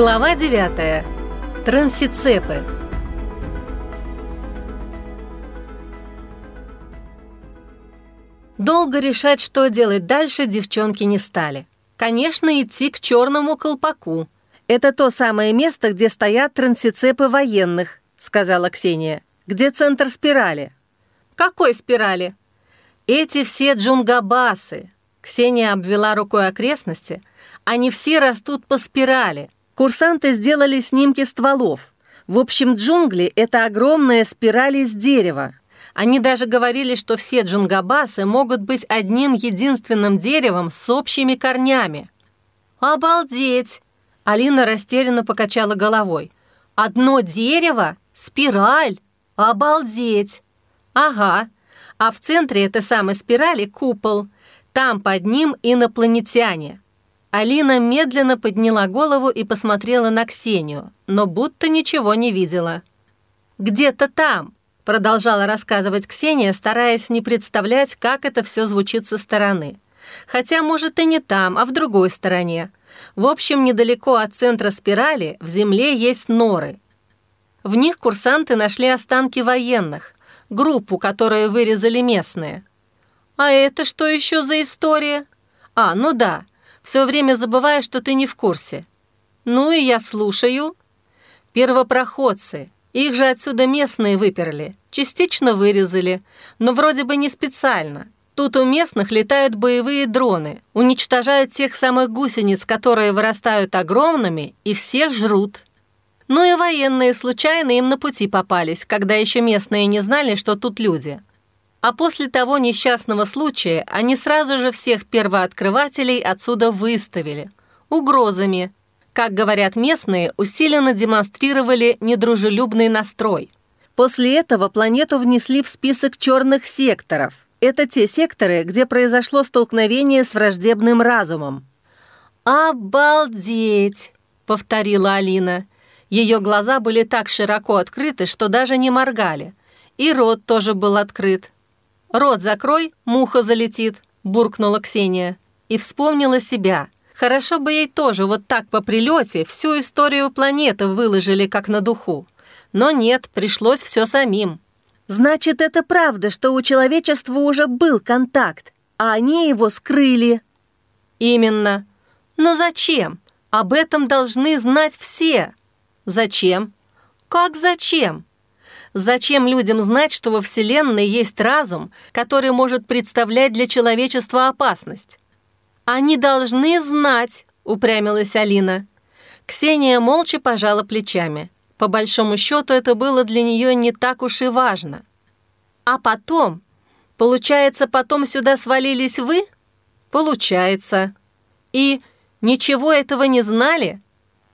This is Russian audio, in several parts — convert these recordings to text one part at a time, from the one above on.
Глава 9. Трансицепы. Долго решать, что делать дальше, девчонки не стали. Конечно, идти к черному колпаку. Это то самое место, где стоят трансицепы военных, сказала Ксения. Где центр спирали? Какой спирали? Эти все джунгабасы. Ксения обвела рукой окрестности. Они все растут по спирали – Курсанты сделали снимки стволов. В общем, джунгли — это огромная спираль из дерева. Они даже говорили, что все джунгабасы могут быть одним единственным деревом с общими корнями. «Обалдеть!» Алина растерянно покачала головой. «Одно дерево? Спираль? Обалдеть!» «Ага. А в центре этой самой спирали купол. Там под ним инопланетяне. Алина медленно подняла голову и посмотрела на Ксению, но будто ничего не видела. «Где-то там», — продолжала рассказывать Ксения, стараясь не представлять, как это все звучит со стороны. Хотя, может, и не там, а в другой стороне. В общем, недалеко от центра спирали в земле есть норы. В них курсанты нашли останки военных, группу, которую вырезали местные. «А это что еще за история?» «А, ну да, все время забывая, что ты не в курсе. Ну и я слушаю. Первопроходцы. Их же отсюда местные выперли. Частично вырезали. Но вроде бы не специально. Тут у местных летают боевые дроны, уничтожают тех самых гусениц, которые вырастают огромными, и всех жрут. Ну и военные случайно им на пути попались, когда еще местные не знали, что тут люди. А после того несчастного случая они сразу же всех первооткрывателей отсюда выставили. Угрозами. Как говорят местные, усиленно демонстрировали недружелюбный настрой. После этого планету внесли в список черных секторов. Это те секторы, где произошло столкновение с враждебным разумом. «Обалдеть!» — повторила Алина. Ее глаза были так широко открыты, что даже не моргали. И рот тоже был открыт. «Рот закрой, муха залетит», – буркнула Ксения. И вспомнила себя. Хорошо бы ей тоже вот так по прилете всю историю планеты выложили как на духу. Но нет, пришлось все самим. «Значит, это правда, что у человечества уже был контакт, а они его скрыли». «Именно. Но зачем? Об этом должны знать все». «Зачем?» «Как зачем?» Зачем людям знать, что во Вселенной есть разум, который может представлять для человечества опасность? Они должны знать, упрямилась Алина. Ксения молча пожала плечами. По большому счету это было для нее не так уж и важно. А потом? Получается, потом сюда свалились вы? Получается. И ничего этого не знали?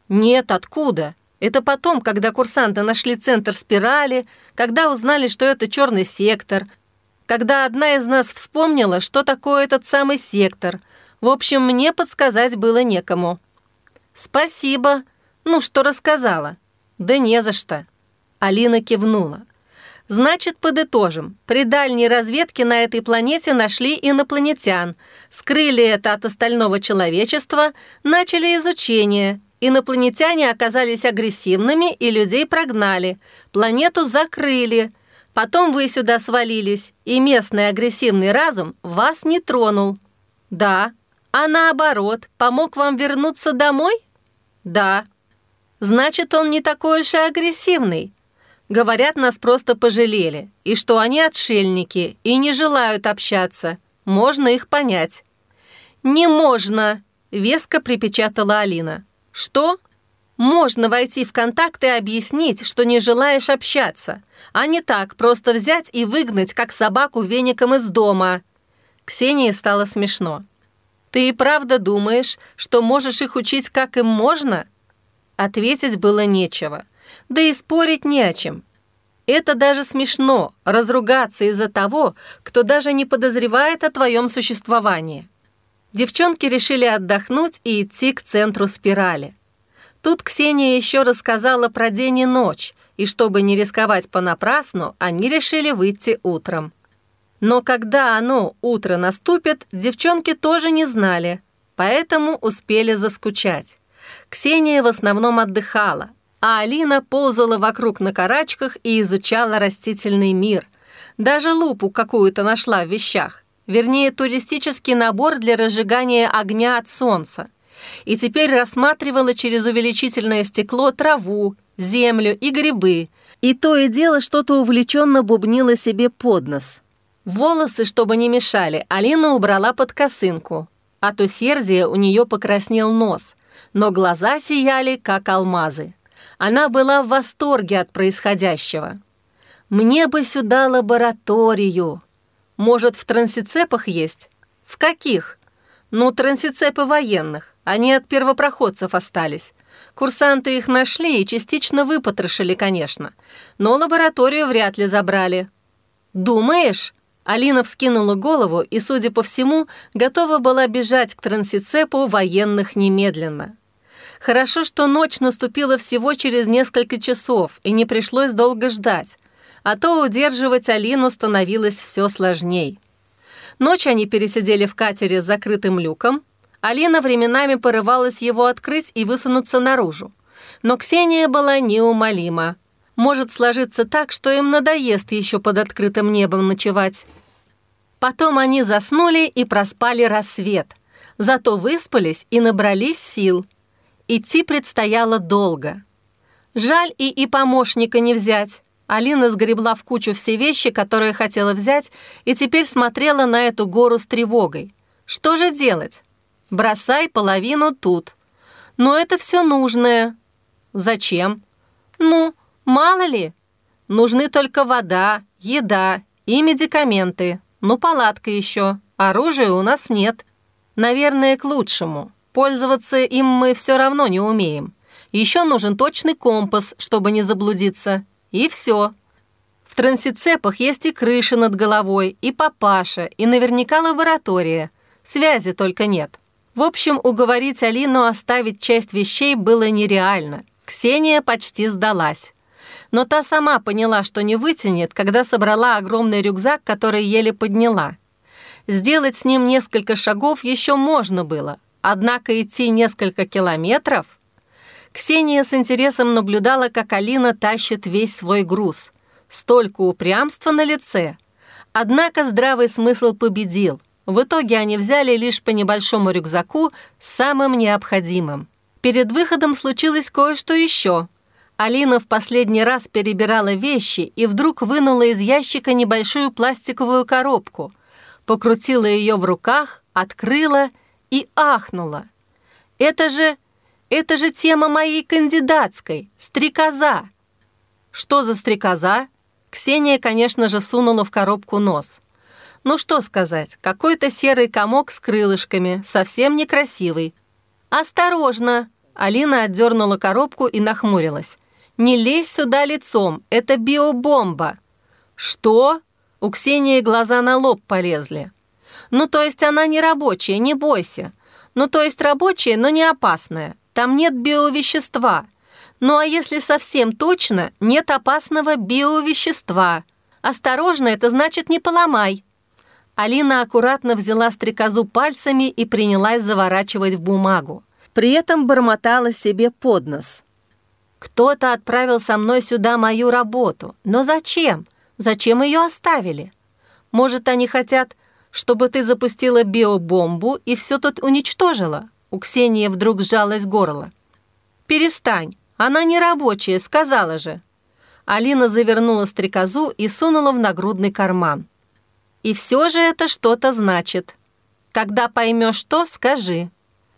Нет, откуда? Это потом, когда курсанты нашли центр спирали, когда узнали, что это черный сектор, когда одна из нас вспомнила, что такое этот самый сектор. В общем, мне подсказать было некому. «Спасибо. Ну, что рассказала?» «Да не за что». Алина кивнула. «Значит, подытожим. При дальней разведке на этой планете нашли инопланетян, скрыли это от остального человечества, начали изучение, Инопланетяне оказались агрессивными и людей прогнали. Планету закрыли. Потом вы сюда свалились, и местный агрессивный разум вас не тронул. Да. А наоборот, помог вам вернуться домой? Да. Значит, он не такой уж и агрессивный. Говорят, нас просто пожалели, и что они отшельники и не желают общаться. Можно их понять. «Не можно!» — веско припечатала Алина. Что? Можно войти в контакт и объяснить, что не желаешь общаться, а не так просто взять и выгнать, как собаку веником из дома. Ксении стало смешно. «Ты и правда думаешь, что можешь их учить, как им можно?» Ответить было нечего. Да и спорить не о чем. Это даже смешно, разругаться из-за того, кто даже не подозревает о твоем существовании девчонки решили отдохнуть и идти к центру спирали. Тут Ксения еще рассказала про день и ночь, и чтобы не рисковать понапрасну, они решили выйти утром. Но когда оно, утро, наступит, девчонки тоже не знали, поэтому успели заскучать. Ксения в основном отдыхала, а Алина ползала вокруг на карачках и изучала растительный мир. Даже лупу какую-то нашла в вещах, вернее, туристический набор для разжигания огня от солнца. И теперь рассматривала через увеличительное стекло траву, землю и грибы, и то и дело что-то увлеченно бубнило себе под нос. Волосы, чтобы не мешали, Алина убрала под косынку. От усердия у нее покраснел нос, но глаза сияли, как алмазы. Она была в восторге от происходящего. «Мне бы сюда лабораторию. Может, в трансицепах есть? В каких? Ну, трансицепы военных. Они от первопроходцев остались. Курсанты их нашли и частично выпотрошили, конечно. Но лабораторию вряд ли забрали. «Думаешь?» Алина вскинула голову и, судя по всему, готова была бежать к трансицепу военных немедленно. Хорошо, что ночь наступила всего через несколько часов, и не пришлось долго ждать, а то удерживать Алину становилось все сложней. Ночь они пересидели в катере с закрытым люком. Алина временами порывалась его открыть и высунуться наружу. Но Ксения была неумолима. Может сложиться так, что им надоест еще под открытым небом ночевать. Потом они заснули и проспали рассвет. Зато выспались и набрались сил – Идти предстояло долго. Жаль и и помощника не взять. Алина сгребла в кучу все вещи, которые хотела взять, и теперь смотрела на эту гору с тревогой. Что же делать? Бросай половину тут. Но это все нужное. Зачем? Ну, мало ли. Нужны только вода, еда и медикаменты. Ну, палатка еще. Оружия у нас нет. Наверное, к лучшему. Пользоваться им мы все равно не умеем. Еще нужен точный компас, чтобы не заблудиться. И все. В трансицепах есть и крыша над головой, и папаша, и наверняка лаборатория. Связи только нет. В общем, уговорить Алину оставить часть вещей было нереально. Ксения почти сдалась. Но та сама поняла, что не вытянет, когда собрала огромный рюкзак, который еле подняла. Сделать с ним несколько шагов еще можно было, Однако идти несколько километров... Ксения с интересом наблюдала, как Алина тащит весь свой груз. Столько упрямства на лице. Однако здравый смысл победил. В итоге они взяли лишь по небольшому рюкзаку с самым необходимым. Перед выходом случилось кое-что еще. Алина в последний раз перебирала вещи и вдруг вынула из ящика небольшую пластиковую коробку. Покрутила ее в руках, открыла и ахнула. «Это же... это же тема моей кандидатской, стрекоза!» «Что за стрекоза?» Ксения, конечно же, сунула в коробку нос. Ну что сказать, какой-то серый комок с крылышками, совсем некрасивый. «Осторожно!» Алина отдернула коробку и нахмурилась. «Не лезь сюда лицом, это биобомба!» «Что?» У Ксении глаза на лоб полезли. Ну, то есть она не рабочая, не бойся. Ну, то есть рабочая, но не опасная. Там нет биовещества. Ну, а если совсем точно, нет опасного биовещества. Осторожно, это значит не поломай. Алина аккуратно взяла стрекозу пальцами и принялась заворачивать в бумагу. При этом бормотала себе под нос. «Кто-то отправил со мной сюда мою работу. Но зачем? Зачем ее оставили? Может, они хотят чтобы ты запустила биобомбу и все тут уничтожила?» У Ксении вдруг сжалось горло. «Перестань, она не рабочая, сказала же». Алина завернула стрекозу и сунула в нагрудный карман. «И все же это что-то значит. Когда поймешь что, скажи.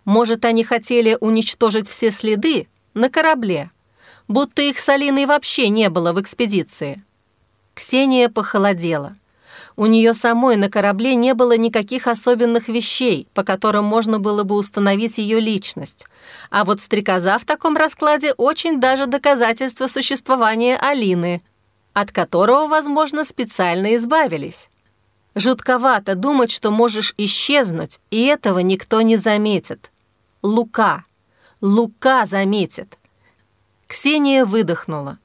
Может, они хотели уничтожить все следы на корабле, будто их с Алиной вообще не было в экспедиции». Ксения похолодела. У нее самой на корабле не было никаких особенных вещей, по которым можно было бы установить ее личность. А вот стрекоза в таком раскладе очень даже доказательство существования Алины, от которого, возможно, специально избавились. Жутковато думать, что можешь исчезнуть, и этого никто не заметит. Лука. Лука заметит. Ксения выдохнула.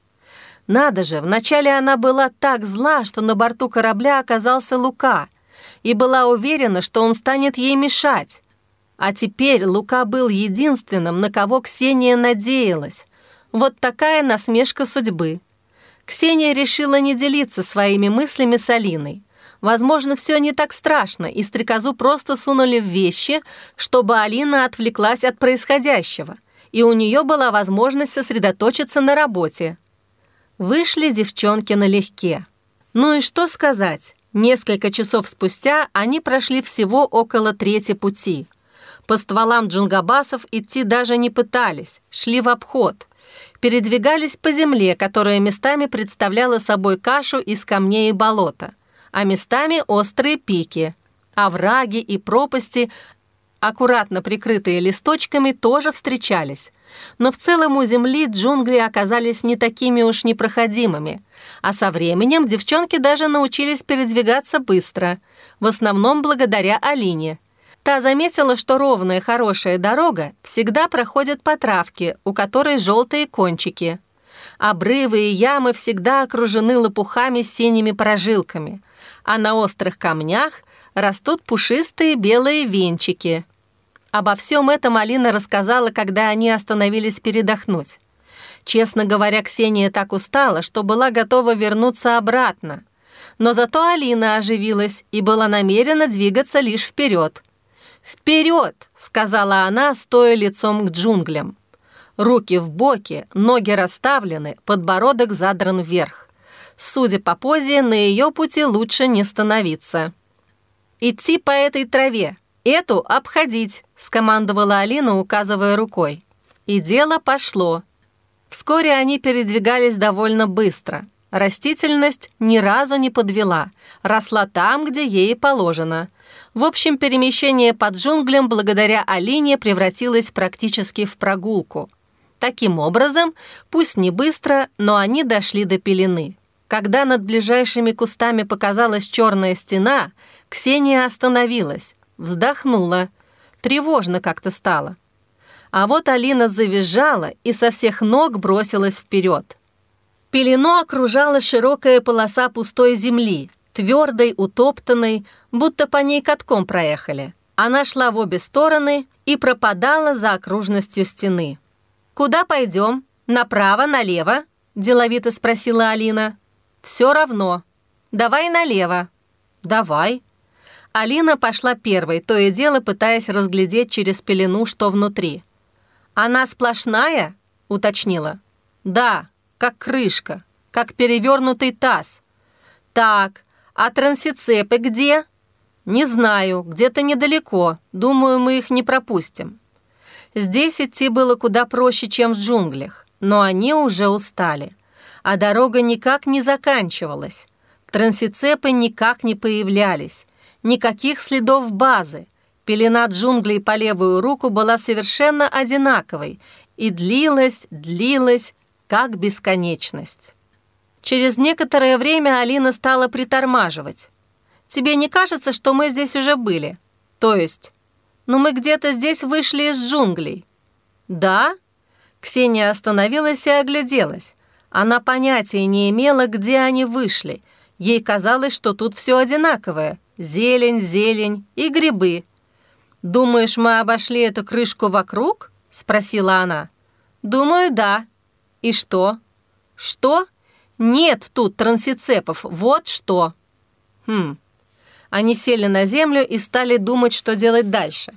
Надо же, вначале она была так зла, что на борту корабля оказался Лука, и была уверена, что он станет ей мешать. А теперь Лука был единственным, на кого Ксения надеялась. Вот такая насмешка судьбы. Ксения решила не делиться своими мыслями с Алиной. Возможно, все не так страшно, и стрекозу просто сунули в вещи, чтобы Алина отвлеклась от происходящего, и у нее была возможность сосредоточиться на работе. Вышли девчонки налегке. Ну и что сказать? Несколько часов спустя они прошли всего около трети пути. По стволам джунгабасов идти даже не пытались, шли в обход. Передвигались по земле, которая местами представляла собой кашу из камней и болота, а местами острые пики. Овраги и пропасти аккуратно прикрытые листочками, тоже встречались. Но в целом у земли джунгли оказались не такими уж непроходимыми. А со временем девчонки даже научились передвигаться быстро, в основном благодаря Алине. Та заметила, что ровная хорошая дорога всегда проходит по травке, у которой желтые кончики. Обрывы и ямы всегда окружены лопухами с синими прожилками, а на острых камнях растут пушистые белые венчики. Обо всем этом Алина рассказала, когда они остановились передохнуть. Честно говоря, Ксения так устала, что была готова вернуться обратно. Но зато Алина оживилась и была намерена двигаться лишь вперед. «Вперед!» — сказала она, стоя лицом к джунглям. Руки в боки, ноги расставлены, подбородок задран вверх. Судя по позе, на ее пути лучше не становиться. «Идти по этой траве, эту обходить», — скомандовала Алина, указывая рукой. И дело пошло. Вскоре они передвигались довольно быстро. Растительность ни разу не подвела, росла там, где ей положено. В общем, перемещение под джунглям благодаря Алине превратилось практически в прогулку. Таким образом, пусть не быстро, но они дошли до пелены. Когда над ближайшими кустами показалась черная стена, Ксения остановилась, вздохнула — Тревожно как-то стало. А вот Алина завизжала и со всех ног бросилась вперед. Пелену окружала широкая полоса пустой земли, твердой, утоптанной, будто по ней катком проехали. Она шла в обе стороны и пропадала за окружностью стены. «Куда пойдем? Направо, налево?» – деловито спросила Алина. «Все равно. Давай налево». «Давай», Алина пошла первой, то и дело пытаясь разглядеть через пелену, что внутри. «Она сплошная?» — уточнила. «Да, как крышка, как перевернутый таз». «Так, а трансицепы где?» «Не знаю, где-то недалеко. Думаю, мы их не пропустим». Здесь идти было куда проще, чем в джунглях, но они уже устали. А дорога никак не заканчивалась. Трансицепы никак не появлялись. Никаких следов базы. Пелена джунглей по левую руку была совершенно одинаковой и длилась, длилась, как бесконечность. Через некоторое время Алина стала притормаживать. «Тебе не кажется, что мы здесь уже были? То есть, ну мы где-то здесь вышли из джунглей?» «Да?» Ксения остановилась и огляделась. Она понятия не имела, где они вышли. Ей казалось, что тут все одинаковое. Зелень, зелень и грибы. «Думаешь, мы обошли эту крышку вокруг?» — спросила она. «Думаю, да». «И что?» «Что? Нет тут трансицепов, вот что!» «Хм». Они сели на землю и стали думать, что делать дальше.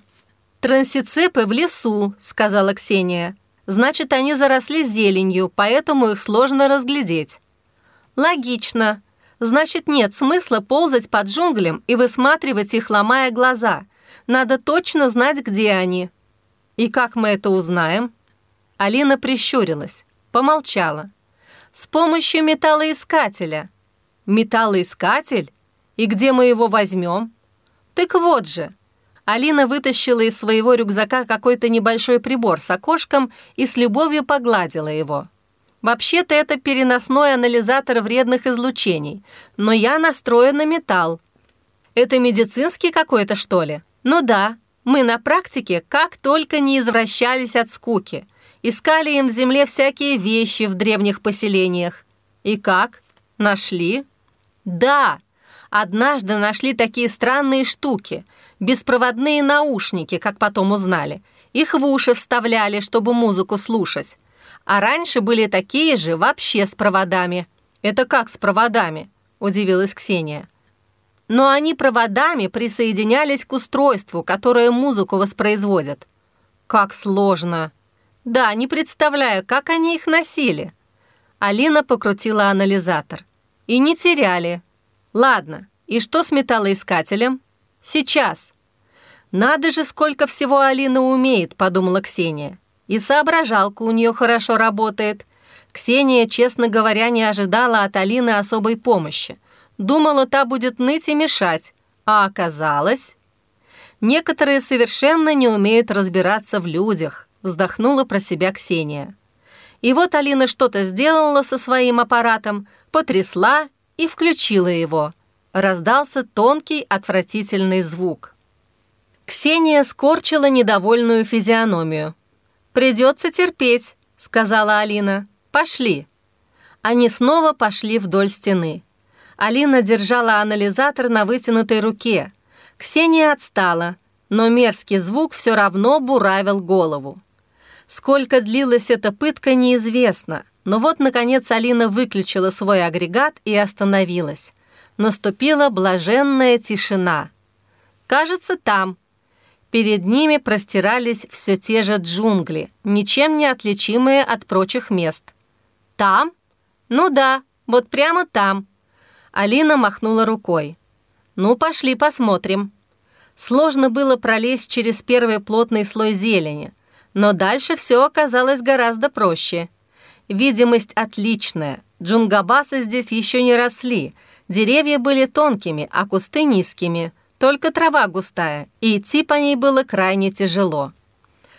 «Трансицепы в лесу», — сказала Ксения. «Значит, они заросли зеленью, поэтому их сложно разглядеть». «Логично», Значит, нет смысла ползать под джунглям и высматривать их, ломая глаза. Надо точно знать, где они. И как мы это узнаем? Алина прищурилась, помолчала. С помощью металлоискателя. Металлоискатель? И где мы его возьмем? Так вот же. Алина вытащила из своего рюкзака какой-то небольшой прибор с окошком и с любовью погладила его. Вообще-то это переносной анализатор вредных излучений, но я настроен на металл. Это медицинский какой-то, что ли? Ну да, мы на практике как только не извращались от скуки. Искали им в земле всякие вещи в древних поселениях. И как? Нашли? Да, однажды нашли такие странные штуки. Беспроводные наушники, как потом узнали. Их в уши вставляли, чтобы музыку слушать. А раньше были такие же вообще с проводами. «Это как с проводами?» – удивилась Ксения. Но они проводами присоединялись к устройству, которое музыку воспроизводит. Как сложно. Да, не представляю, как они их носили. Алина покрутила анализатор. И не теряли. Ладно, и что с металлоискателем? Сейчас. Надо же, сколько всего Алина умеет, подумала Ксения. И соображалка у нее хорошо работает. Ксения, честно говоря, не ожидала от Алины особой помощи. Думала, та будет ныть и мешать. А оказалось... Некоторые совершенно не умеют разбираться в людях, вздохнула про себя Ксения. И вот Алина что-то сделала со своим аппаратом, потрясла и включила его раздался тонкий отвратительный звук. Ксения скорчила недовольную физиономию. «Придется терпеть», — сказала Алина. «Пошли». Они снова пошли вдоль стены. Алина держала анализатор на вытянутой руке. Ксения отстала, но мерзкий звук все равно буравил голову. Сколько длилась эта пытка, неизвестно, но вот, наконец, Алина выключила свой агрегат и остановилась наступила блаженная тишина. Кажется, там. Перед ними простирались все те же джунгли, ничем не отличимые от прочих мест. Там? Ну да, вот прямо там. Алина махнула рукой. Ну, пошли посмотрим. Сложно было пролезть через первый плотный слой зелени, но дальше все оказалось гораздо проще. Видимость отличная, джунгабасы здесь еще не росли — Деревья были тонкими, а кусты низкими, только трава густая, и идти по ней было крайне тяжело.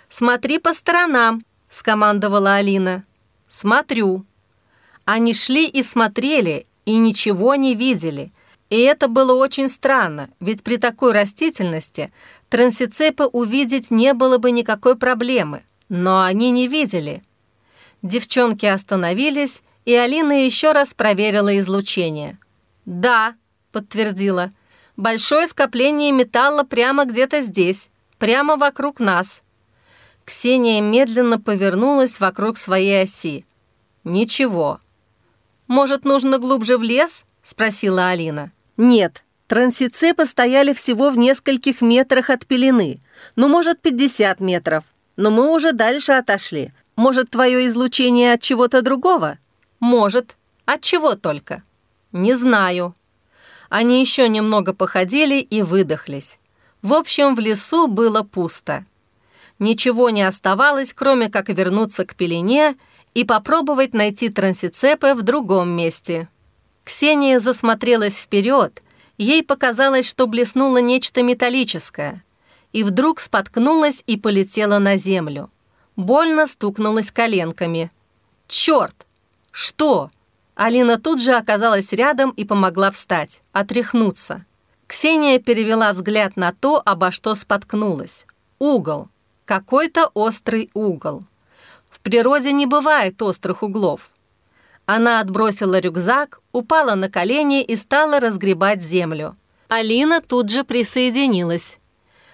«Смотри по сторонам», — скомандовала Алина. «Смотрю». Они шли и смотрели, и ничего не видели. И это было очень странно, ведь при такой растительности трансицепы увидеть не было бы никакой проблемы. Но они не видели. Девчонки остановились, и Алина еще раз проверила излучение. «Да», — подтвердила. «Большое скопление металла прямо где-то здесь, прямо вокруг нас». Ксения медленно повернулась вокруг своей оси. «Ничего». «Может, нужно глубже в лес?» — спросила Алина. «Нет, трансицепы стояли всего в нескольких метрах от пелены. Ну, может, 50 метров. Но мы уже дальше отошли. Может, твое излучение от чего-то другого?» «Может. От чего только?» «Не знаю». Они еще немного походили и выдохлись. В общем, в лесу было пусто. Ничего не оставалось, кроме как вернуться к пелене и попробовать найти трансицепы в другом месте. Ксения засмотрелась вперед, ей показалось, что блеснуло нечто металлическое, и вдруг споткнулась и полетела на землю. Больно стукнулась коленками. «Черт! Что?» Алина тут же оказалась рядом и помогла встать, отряхнуться. Ксения перевела взгляд на то, обо что споткнулась. Угол. Какой-то острый угол. В природе не бывает острых углов. Она отбросила рюкзак, упала на колени и стала разгребать землю. Алина тут же присоединилась.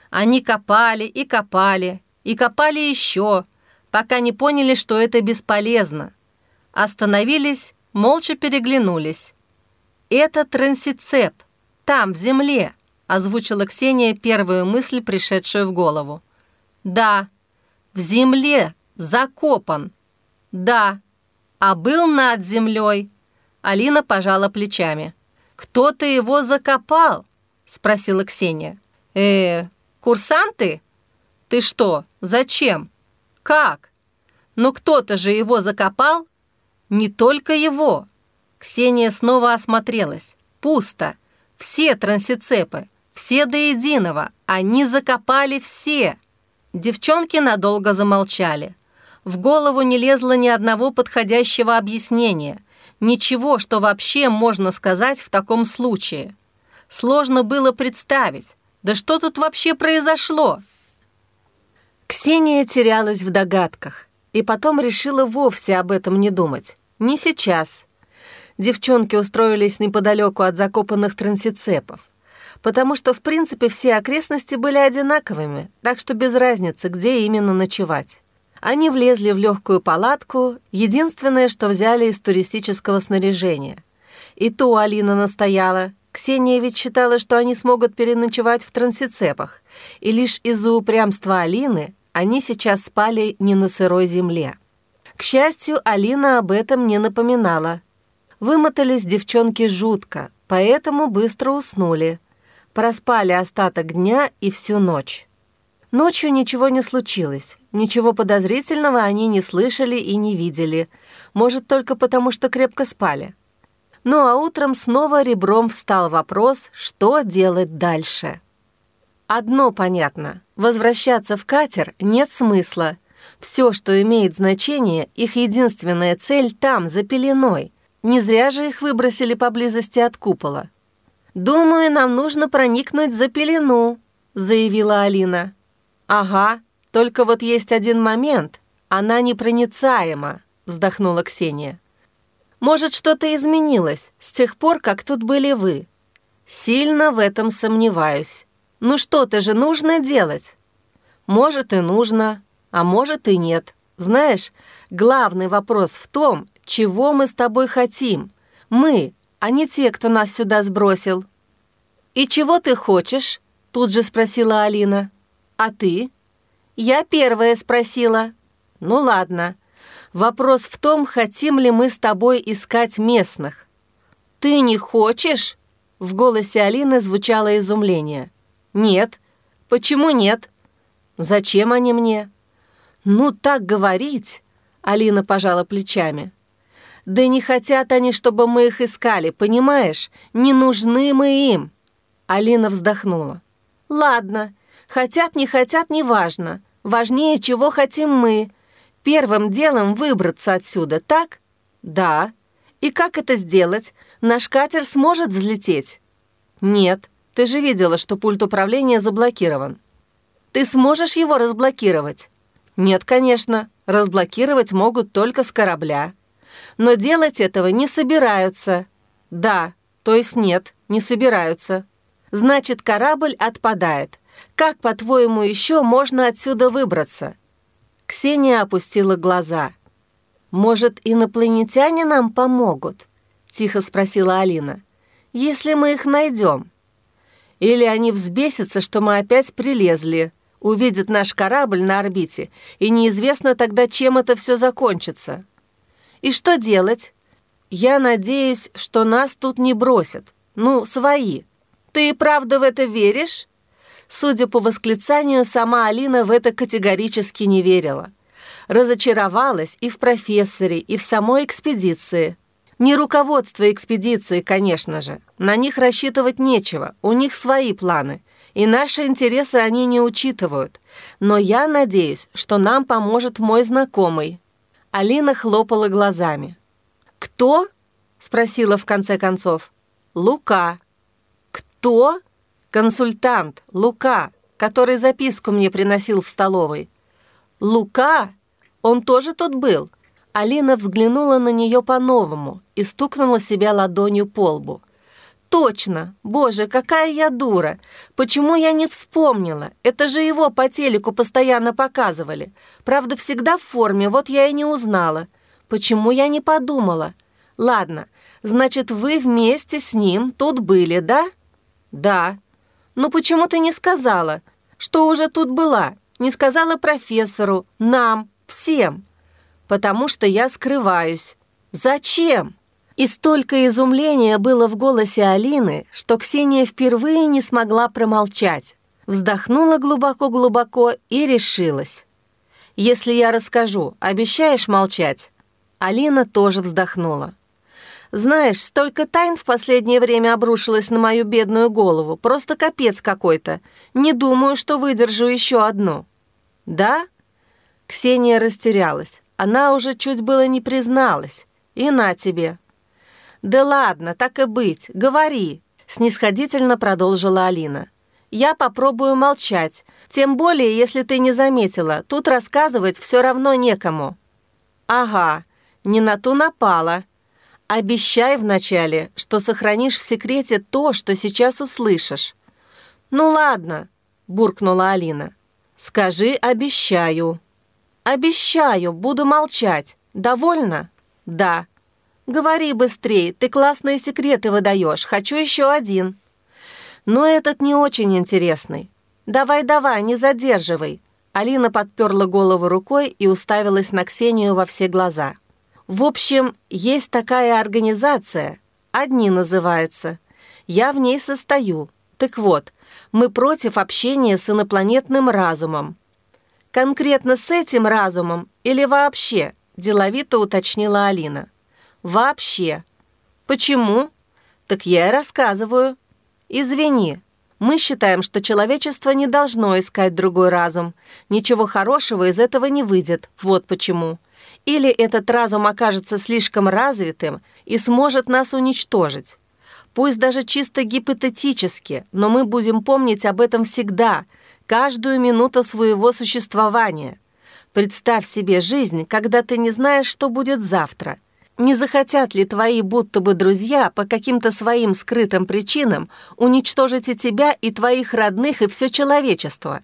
Они копали и копали, и копали еще, пока не поняли, что это бесполезно. Остановились молча переглянулись. «Это трансицеп, там, в земле», — озвучила Ксения первую мысль, пришедшую в голову. «Да, в земле, закопан. Да, а был над землей». Алина пожала плечами. «Кто-то его закопал?» — спросила Ксения. «Э, курсанты? Ты что, зачем? Как? Ну кто-то же его закопал не только его. Ксения снова осмотрелась. Пусто. Все трансицепы. Все до единого. Они закопали все. Девчонки надолго замолчали. В голову не лезло ни одного подходящего объяснения. Ничего, что вообще можно сказать в таком случае. Сложно было представить. Да что тут вообще произошло? Ксения терялась в догадках и потом решила вовсе об этом не думать. Не сейчас. Девчонки устроились неподалеку от закопанных трансицепов. потому что, в принципе, все окрестности были одинаковыми, так что без разницы, где именно ночевать. Они влезли в легкую палатку, единственное, что взяли из туристического снаряжения. И то Алина настояла. Ксения ведь считала, что они смогут переночевать в трансицепах, и лишь из-за упрямства Алины они сейчас спали не на сырой земле. К счастью, Алина об этом не напоминала. Вымотались девчонки жутко, поэтому быстро уснули. Проспали остаток дня и всю ночь. Ночью ничего не случилось. Ничего подозрительного они не слышали и не видели. Может, только потому, что крепко спали. Ну а утром снова ребром встал вопрос, что делать дальше. Одно понятно. Возвращаться в катер нет смысла. Все, что имеет значение, их единственная цель там, за пеленой. Не зря же их выбросили поблизости от купола. «Думаю, нам нужно проникнуть за пелену», — заявила Алина. «Ага, только вот есть один момент. Она непроницаема», — вздохнула Ксения. «Может, что-то изменилось с тех пор, как тут были вы?» «Сильно в этом сомневаюсь. Ну что-то же нужно делать». «Может, и нужно, а может, и нет. Знаешь, главный вопрос в том, чего мы с тобой хотим. Мы, а не те, кто нас сюда сбросил». «И чего ты хочешь?» — тут же спросила Алина. «А ты?» «Я первая спросила». «Ну ладно. Вопрос в том, хотим ли мы с тобой искать местных». «Ты не хочешь?» В голосе Алины звучало изумление. «Нет». «Почему нет?» «Зачем они мне?» «Ну, так говорить!» Алина пожала плечами. Да не хотят они, чтобы мы их искали, понимаешь? Не нужны мы им». Алина вздохнула. «Ладно, хотят, не хотят, неважно. Важнее, чего хотим мы. Первым делом выбраться отсюда, так?» «Да». «И как это сделать? Наш катер сможет взлететь?» «Нет. Ты же видела, что пульт управления заблокирован». «Ты сможешь его разблокировать?» «Нет, конечно. Разблокировать могут только с корабля» но делать этого не собираются. Да, то есть нет, не собираются. Значит, корабль отпадает. Как, по-твоему, еще можно отсюда выбраться?» Ксения опустила глаза. «Может, инопланетяне нам помогут?» — тихо спросила Алина. «Если мы их найдем». «Или они взбесятся, что мы опять прилезли, увидят наш корабль на орбите, и неизвестно тогда, чем это все закончится». И что делать? Я надеюсь, что нас тут не бросят. Ну, свои. Ты и правда в это веришь? Судя по восклицанию, сама Алина в это категорически не верила. Разочаровалась и в профессоре, и в самой экспедиции. Не руководство экспедиции, конечно же. На них рассчитывать нечего, у них свои планы. И наши интересы они не учитывают. Но я надеюсь, что нам поможет мой знакомый, Алина хлопала глазами. «Кто?» — спросила в конце концов. «Лука». «Кто?» «Консультант, Лука, который записку мне приносил в столовой». «Лука? Он тоже тут был?» Алина взглянула на нее по-новому и стукнула себя ладонью по лбу. Точно! Боже, какая я дура! Почему я не вспомнила? Это же его по телеку постоянно показывали. Правда, всегда в форме, вот я и не узнала. Почему я не подумала? Ладно, значит, вы вместе с ним тут были, да? Да. Ну почему ты не сказала, что уже тут была? Не сказала профессору, нам, всем. Потому что я скрываюсь. Зачем? И столько изумления было в голосе Алины, что Ксения впервые не смогла промолчать. Вздохнула глубоко-глубоко и решилась. «Если я расскажу, обещаешь молчать?» Алина тоже вздохнула. «Знаешь, столько тайн в последнее время обрушилось на мою бедную голову. Просто капец какой-то. Не думаю, что выдержу еще одну». «Да?» Ксения растерялась. Она уже чуть было не призналась. «И на тебе, «Да ладно, так и быть, говори», — снисходительно продолжила Алина. «Я попробую молчать, тем более, если ты не заметила, тут рассказывать все равно некому». «Ага, не на ту напала. Обещай вначале, что сохранишь в секрете то, что сейчас услышишь. «Ну ладно», — буркнула Алина. «Скажи «обещаю». «Обещаю, буду молчать. Довольно?» «Да». «Говори быстрее, ты классные секреты выдаешь. Хочу еще один». «Но этот не очень интересный. Давай-давай, не задерживай». Алина подперла голову рукой и уставилась на Ксению во все глаза. «В общем, есть такая организация. Одни называется. Я в ней состою. Так вот, мы против общения с инопланетным разумом. Конкретно с этим разумом или вообще?» Деловито уточнила Алина. «Вообще. Почему?» «Так я и рассказываю. Извини, мы считаем, что человечество не должно искать другой разум. Ничего хорошего из этого не выйдет. Вот почему. Или этот разум окажется слишком развитым и сможет нас уничтожить. Пусть даже чисто гипотетически, но мы будем помнить об этом всегда, каждую минуту своего существования. Представь себе жизнь, когда ты не знаешь, что будет завтра. Не захотят ли твои будто бы друзья по каким-то своим скрытым причинам уничтожить и тебя, и твоих родных, и все человечество?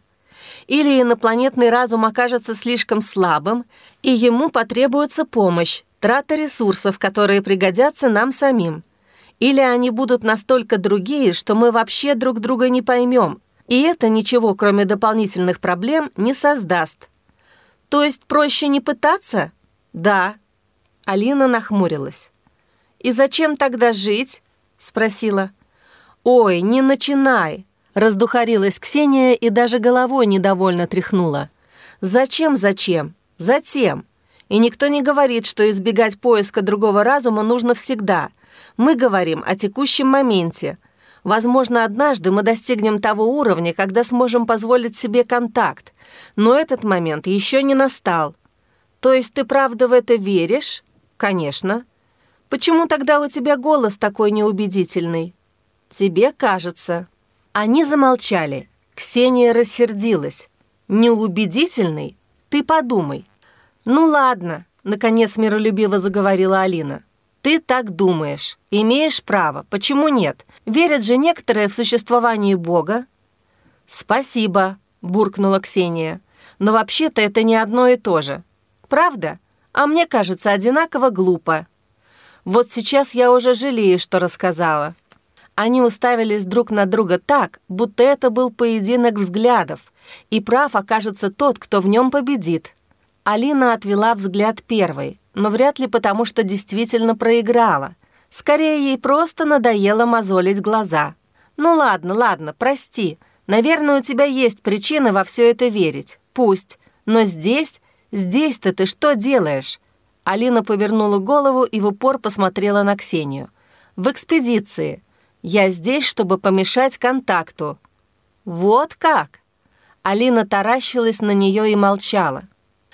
Или инопланетный разум окажется слишком слабым, и ему потребуется помощь, трата ресурсов, которые пригодятся нам самим. Или они будут настолько другие, что мы вообще друг друга не поймем, и это ничего, кроме дополнительных проблем, не создаст. То есть проще не пытаться? Да, Алина нахмурилась. «И зачем тогда жить?» — спросила. «Ой, не начинай!» — раздухарилась Ксения и даже головой недовольно тряхнула. «Зачем, зачем? Затем. И никто не говорит, что избегать поиска другого разума нужно всегда. Мы говорим о текущем моменте. Возможно, однажды мы достигнем того уровня, когда сможем позволить себе контакт. Но этот момент еще не настал. То есть ты правда в это веришь?» «Конечно. Почему тогда у тебя голос такой неубедительный?» «Тебе кажется». Они замолчали. Ксения рассердилась. «Неубедительный? Ты подумай». «Ну ладно», — наконец миролюбиво заговорила Алина. «Ты так думаешь. Имеешь право. Почему нет? Верят же некоторые в существование Бога». «Спасибо», — буркнула Ксения. «Но вообще-то это не одно и то же. Правда?» а мне кажется одинаково глупо. Вот сейчас я уже жалею, что рассказала. Они уставились друг на друга так, будто это был поединок взглядов, и прав окажется тот, кто в нем победит. Алина отвела взгляд первой, но вряд ли потому, что действительно проиграла. Скорее, ей просто надоело мозолить глаза. «Ну ладно, ладно, прости. Наверное, у тебя есть причины во все это верить. Пусть. Но здесь «Здесь-то ты что делаешь?» Алина повернула голову и в упор посмотрела на Ксению. «В экспедиции. Я здесь, чтобы помешать контакту». «Вот как?» Алина таращилась на нее и молчала.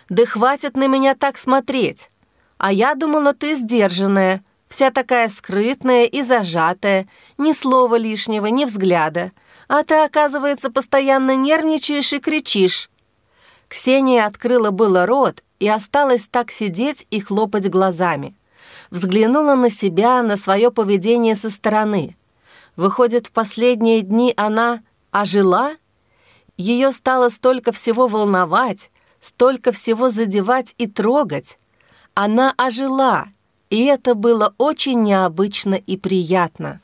«Да хватит на меня так смотреть. А я думала, ты сдержанная, вся такая скрытная и зажатая, ни слова лишнего, ни взгляда. А ты, оказывается, постоянно нервничаешь и кричишь. Ксения открыла было рот и осталась так сидеть и хлопать глазами. Взглянула на себя, на свое поведение со стороны. Выходит, в последние дни она ожила? Ее стало столько всего волновать, столько всего задевать и трогать. Она ожила, и это было очень необычно и приятно.